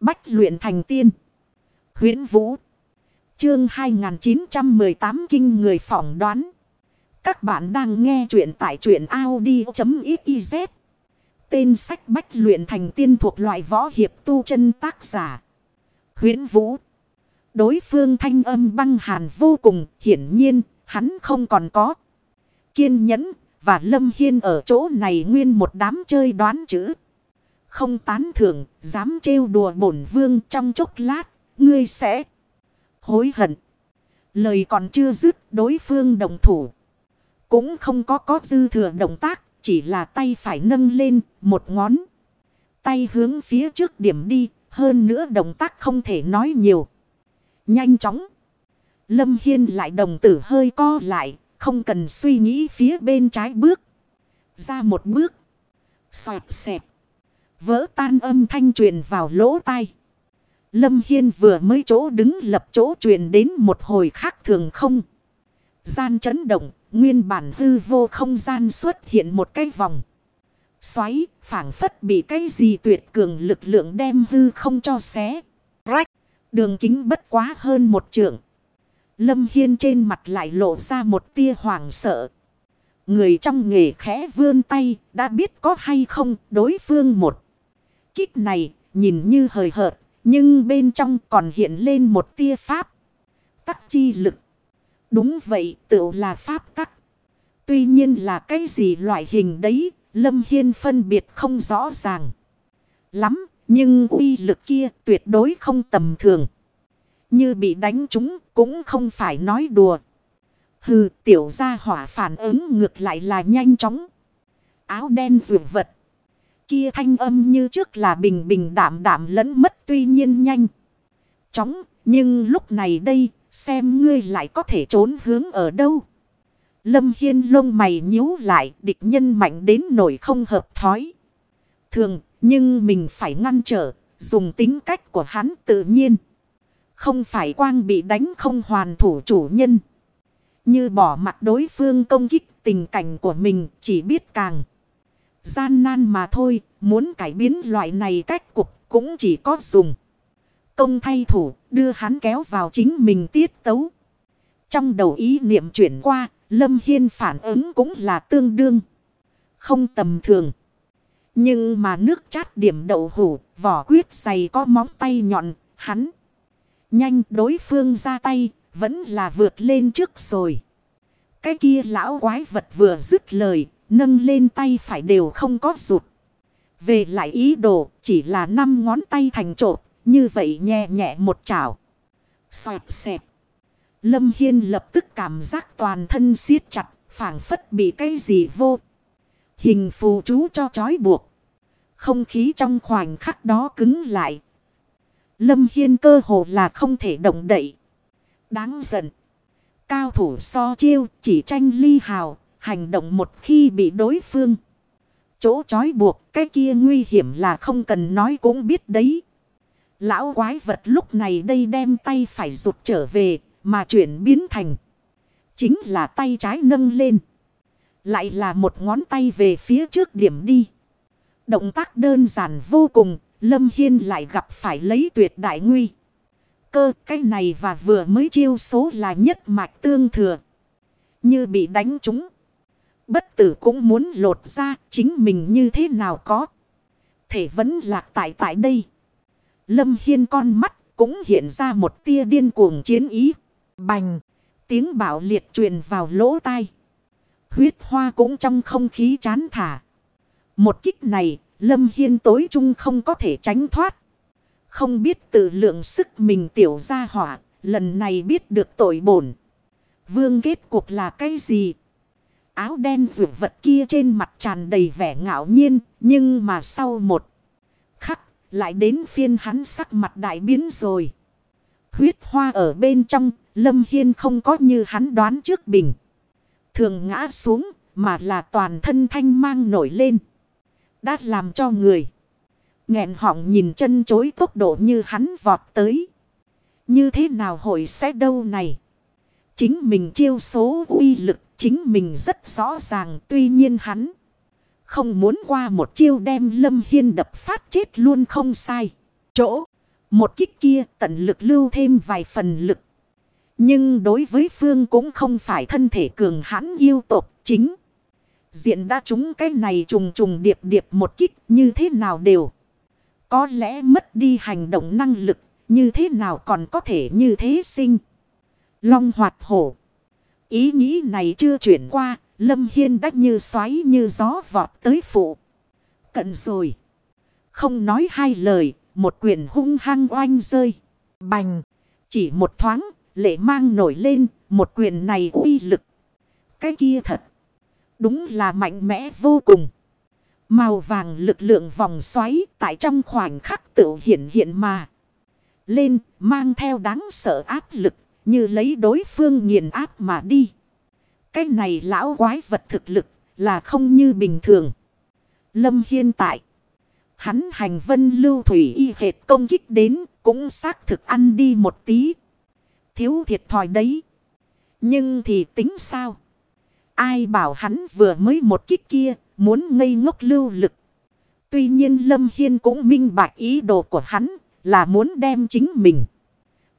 Bách luyện thành tiên. huyễn Vũ. Chương 2918 Kinh người phỏng đoán. Các bạn đang nghe truyện tại truyện Audi.xyz. Tên sách Bách luyện thành tiên thuộc loại võ hiệp tu chân tác giả. huyễn Vũ. Đối phương thanh âm băng hàn vô cùng, hiển nhiên, hắn không còn có. Kiên nhẫn, và Lâm Hiên ở chỗ này nguyên một đám chơi đoán chữ. Không tán thưởng, dám trêu đùa bổn vương trong chốc lát, ngươi sẽ hối hận. Lời còn chưa dứt đối phương đồng thủ. Cũng không có có dư thừa động tác, chỉ là tay phải nâng lên một ngón. Tay hướng phía trước điểm đi, hơn nữa động tác không thể nói nhiều. Nhanh chóng. Lâm Hiên lại đồng tử hơi co lại, không cần suy nghĩ phía bên trái bước. Ra một bước. Xoẹt xẹp. Vỡ tan âm thanh truyền vào lỗ tai. Lâm Hiên vừa mới chỗ đứng lập chỗ truyền đến một hồi khác thường không. Gian chấn động, nguyên bản hư vô không gian xuất hiện một cái vòng. Xoáy, phản phất bị cái gì tuyệt cường lực lượng đem hư không cho xé. Rách, đường kính bất quá hơn một trượng. Lâm Hiên trên mặt lại lộ ra một tia hoàng sợ. Người trong nghề khẽ vươn tay, đã biết có hay không đối phương một. Kích này, nhìn như hời hợt, nhưng bên trong còn hiện lên một tia pháp. Tắc chi lực. Đúng vậy, tự là pháp tắc. Tuy nhiên là cái gì loại hình đấy, Lâm Hiên phân biệt không rõ ràng. Lắm, nhưng uy lực kia tuyệt đối không tầm thường. Như bị đánh chúng cũng không phải nói đùa. Hừ tiểu gia hỏa phản ứng ngược lại là nhanh chóng. Áo đen rượu vật. Kia thanh âm như trước là bình bình đảm đảm lẫn mất tuy nhiên nhanh. Chóng, nhưng lúc này đây, xem ngươi lại có thể trốn hướng ở đâu. Lâm Hiên lông mày nhíu lại, địch nhân mạnh đến nổi không hợp thói. Thường, nhưng mình phải ngăn trở, dùng tính cách của hắn tự nhiên. Không phải quang bị đánh không hoàn thủ chủ nhân. Như bỏ mặt đối phương công kích tình cảnh của mình, chỉ biết càng. Gian nan mà thôi, muốn cải biến loại này cách cục cũng chỉ có dùng. Công thay thủ, đưa hắn kéo vào chính mình tiết tấu. Trong đầu ý niệm chuyển qua, Lâm Hiên phản ứng cũng là tương đương. Không tầm thường. Nhưng mà nước chát điểm đậu hủ, vỏ quyết dày có móng tay nhọn, hắn. Nhanh đối phương ra tay, vẫn là vượt lên trước rồi. Cái kia lão quái vật vừa dứt lời, nâng lên tay phải đều không có rụt. Về lại ý đồ, chỉ là năm ngón tay thành trộn, như vậy nhẹ nhẹ một chảo. Xoẹt xẹp. Lâm Hiên lập tức cảm giác toàn thân siết chặt, phảng phất bị cái gì vô. Hình phù chú cho trói buộc. Không khí trong khoảnh khắc đó cứng lại, Lâm Hiên cơ hồ là không thể động đậy. Đáng giận. Cao thủ so chiêu chỉ tranh ly hào. Hành động một khi bị đối phương. Chỗ trói buộc, cái kia nguy hiểm là không cần nói cũng biết đấy. Lão quái vật lúc này đây đem tay phải rụt trở về, mà chuyển biến thành. Chính là tay trái nâng lên. Lại là một ngón tay về phía trước điểm đi. Động tác đơn giản vô cùng, Lâm Hiên lại gặp phải lấy tuyệt đại nguy. Cơ, cái này và vừa mới chiêu số là nhất mạch tương thừa. Như bị đánh trúng. Bất tử cũng muốn lột ra chính mình như thế nào có. Thể vẫn lạc tại tại đây. Lâm Hiên con mắt cũng hiện ra một tia điên cuồng chiến ý. Bành. Tiếng bảo liệt truyền vào lỗ tai. Huyết hoa cũng trong không khí chán thả. Một kích này Lâm Hiên tối trung không có thể tránh thoát. Không biết tự lượng sức mình tiểu ra hỏa, lần này biết được tội bổn. Vương kết cuộc là cái gì? Áo đen rượu vật kia trên mặt tràn đầy vẻ ngạo nhiên, nhưng mà sau một khắc, lại đến phiên hắn sắc mặt đại biến rồi. Huyết hoa ở bên trong, Lâm Hiên không có như hắn đoán trước bình. Thường ngã xuống, mà là toàn thân thanh mang nổi lên. Đã làm cho người. nghẹn họng nhìn chân chối tốc độ như hắn vọt tới. Như thế nào hội sẽ đâu này? Chính mình chiêu số uy lực, chính mình rất rõ ràng, tuy nhiên hắn. Không muốn qua một chiêu đem Lâm Hiên đập phát chết luôn không sai. Chỗ. Một kích kia tận lực lưu thêm vài phần lực. Nhưng đối với Phương cũng không phải thân thể cường hãn yêu tộc, chính. Diện đã chúng cái này trùng trùng điệp điệp một kích như thế nào đều. Có lẽ mất đi hành động năng lực, như thế nào còn có thể như thế sinh. Long hoạt hổ. Ý nghĩ này chưa chuyển qua. Lâm Hiên đách như xoáy như gió vọt tới phụ. Cận rồi. Không nói hai lời. Một quyền hung hăng oanh rơi. Bành. Chỉ một thoáng. Lệ mang nổi lên. Một quyền này uy lực. Cái kia thật. Đúng là mạnh mẽ vô cùng. Màu vàng lực lượng vòng xoáy tại trong khoảnh khắc tự hiện hiện mà. Lên, mang theo đáng sợ áp lực như lấy đối phương nghiền áp mà đi. Cái này lão quái vật thực lực là không như bình thường. Lâm Hiên tại. Hắn hành vân lưu thủy y hệt công kích đến cũng xác thực ăn đi một tí. Thiếu thiệt thòi đấy. Nhưng thì tính sao? Ai bảo hắn vừa mới một kích kia muốn ngây ngốc lưu lực. Tuy nhiên Lâm Hiên cũng minh bạch ý đồ của hắn là muốn đem chính mình.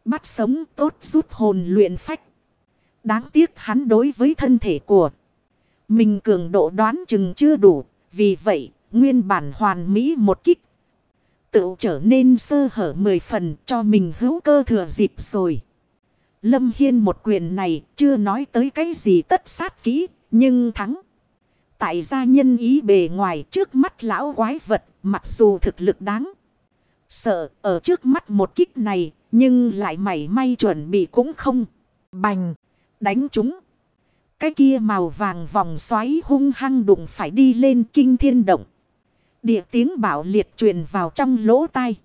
Bắt sống tốt rút hồn luyện phách. Đáng tiếc hắn đối với thân thể của mình cường độ đoán chừng chưa đủ. Vì vậy, nguyên bản hoàn mỹ một kích. Tự trở nên sơ hở mười phần cho mình hữu cơ thừa dịp rồi. Lâm Hiên một quyền này chưa nói tới cái gì tất sát kỹ, nhưng thắng. Tại gia nhân ý bề ngoài trước mắt lão quái vật, mặc dù thực lực đáng. Sợ ở trước mắt một kích này, nhưng lại mảy may chuẩn bị cũng không. Bành, đánh chúng. Cái kia màu vàng vòng xoáy hung hăng đụng phải đi lên kinh thiên động. Địa tiếng bảo liệt truyền vào trong lỗ tai.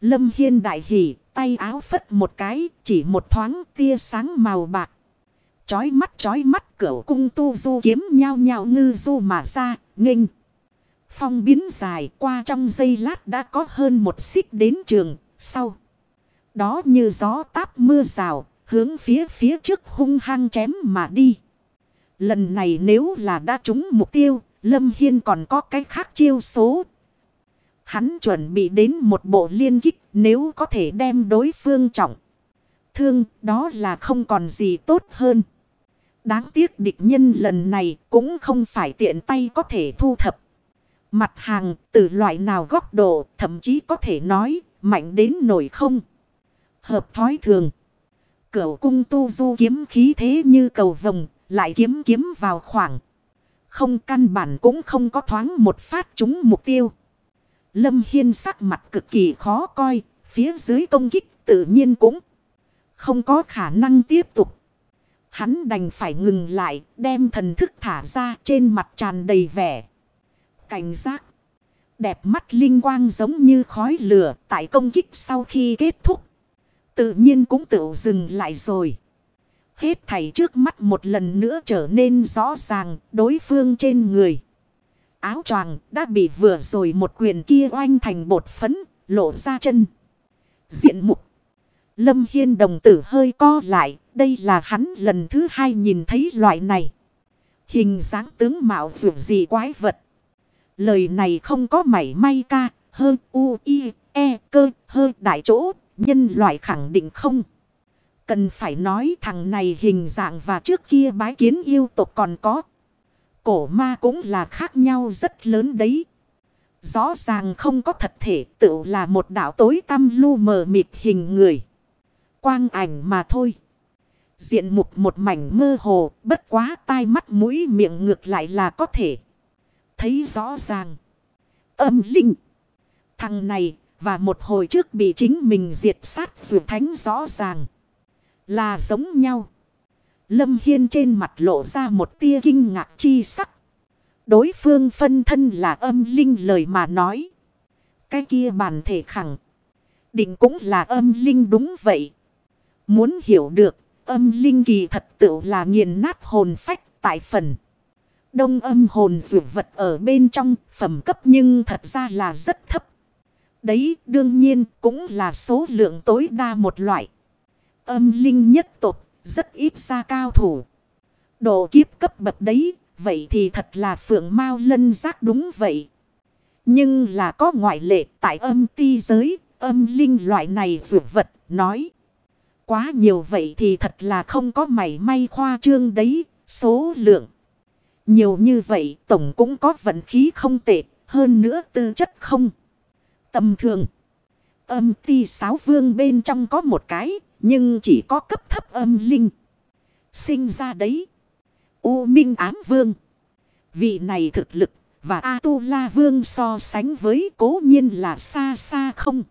Lâm Hiên đại hỉ, tay áo phất một cái, chỉ một thoáng tia sáng màu bạc. Chói mắt chói mắt cửa cung tu du kiếm nhau nhao ngư du mà ra, nghênh. Phong biến dài qua trong giây lát đã có hơn một xích đến trường, sau. Đó như gió táp mưa rào, hướng phía phía trước hung hăng chém mà đi. Lần này nếu là đã trúng mục tiêu, Lâm Hiên còn có cái khác chiêu số. Hắn chuẩn bị đến một bộ liên kích nếu có thể đem đối phương trọng. Thương đó là không còn gì tốt hơn. Đáng tiếc địch nhân lần này cũng không phải tiện tay có thể thu thập. Mặt hàng từ loại nào góc độ thậm chí có thể nói mạnh đến nổi không. Hợp thói thường. Cửu cung tu du kiếm khí thế như cầu vồng lại kiếm kiếm vào khoảng. Không căn bản cũng không có thoáng một phát trúng mục tiêu. Lâm Hiên sắc mặt cực kỳ khó coi. Phía dưới công kích tự nhiên cũng không có khả năng tiếp tục. Hắn đành phải ngừng lại, đem thần thức thả ra trên mặt tràn đầy vẻ. Cảnh giác. Đẹp mắt linh quang giống như khói lửa tại công kích sau khi kết thúc. Tự nhiên cũng tự dừng lại rồi. Hết thảy trước mắt một lần nữa trở nên rõ ràng đối phương trên người. Áo choàng đã bị vừa rồi một quyền kia oanh thành bột phấn, lộ ra chân. Diện mục. Lâm Hiên đồng tử hơi co lại, đây là hắn lần thứ hai nhìn thấy loại này. Hình dáng tướng mạo dù gì quái vật. Lời này không có mảy may ca, hơ u, i, e, cơ, hơi đại chỗ, nhân loại khẳng định không. Cần phải nói thằng này hình dạng và trước kia bái kiến yêu tộc còn có. Cổ ma cũng là khác nhau rất lớn đấy. Rõ ràng không có thật thể tự là một đảo tối tăm lu mờ mịt hình người. Quang ảnh mà thôi. Diện mục một mảnh mơ hồ, bất quá tai mắt mũi miệng ngược lại là có thể. Thấy rõ ràng. Âm linh. Thằng này và một hồi trước bị chính mình diệt sát dù thánh rõ ràng. Là giống nhau. Lâm Hiên trên mặt lộ ra một tia kinh ngạc chi sắc. Đối phương phân thân là âm linh lời mà nói. Cái kia bản thể khẳng. Định cũng là âm linh đúng vậy. Muốn hiểu được, âm linh kỳ thật tự là nghiền nát hồn phách tại phần. Đông âm hồn dụ vật ở bên trong phẩm cấp nhưng thật ra là rất thấp. Đấy, đương nhiên, cũng là số lượng tối đa một loại. Âm linh nhất tục rất ít ra cao thủ. Độ kiếp cấp bậc đấy, vậy thì thật là phượng mau lân giác đúng vậy. Nhưng là có ngoại lệ tại âm ti giới, Âm linh loại này dược vật, nói. Quá nhiều vậy thì thật là không có mảy may khoa trương đấy. Số lượng. Nhiều như vậy, tổng cũng có vận khí không tệ. Hơn nữa tư chất không. Tầm thường. Âm ti sáu vương bên trong có một cái. Nhưng chỉ có cấp thấp âm linh. Sinh ra đấy. U Minh Ám Vương. Vị này thực lực và A-tu-la Vương so sánh với cố nhiên là xa xa không.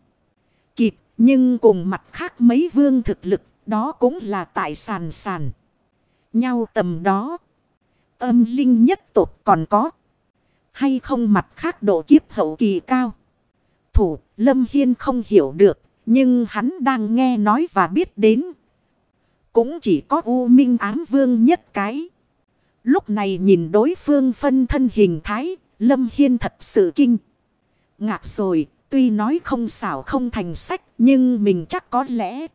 Kịp, nhưng cùng mặt khác mấy vương thực lực, đó cũng là tại sàn sàn. Nhau tầm đó. Âm linh nhất tộc còn có. Hay không mặt khác độ kiếp hậu kỳ cao. Thủ, Lâm Hiên không hiểu được. Nhưng hắn đang nghe nói và biết đến. Cũng chỉ có U Minh Ám Vương nhất cái. Lúc này nhìn đối phương phân thân hình thái. Lâm Hiên thật sự kinh. Ngạc rồi. Tuy nói không xảo không thành sách. Nhưng mình chắc có lẽ.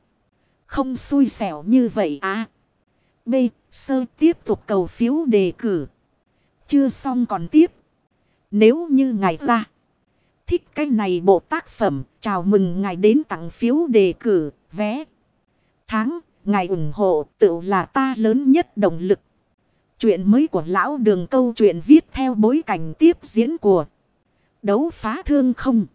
Không xui xẻo như vậy à. B. Sơ tiếp tục cầu phiếu đề cử. Chưa xong còn tiếp. Nếu như ngày ra. Thích cái này bộ tác phẩm. Chào mừng ngài đến tặng phiếu đề cử. Vé. Tháng. Ngài ủng hộ, tự là ta lớn nhất động lực. Chuyện mới của lão đường câu chuyện viết theo bối cảnh tiếp diễn của đấu phá thương không.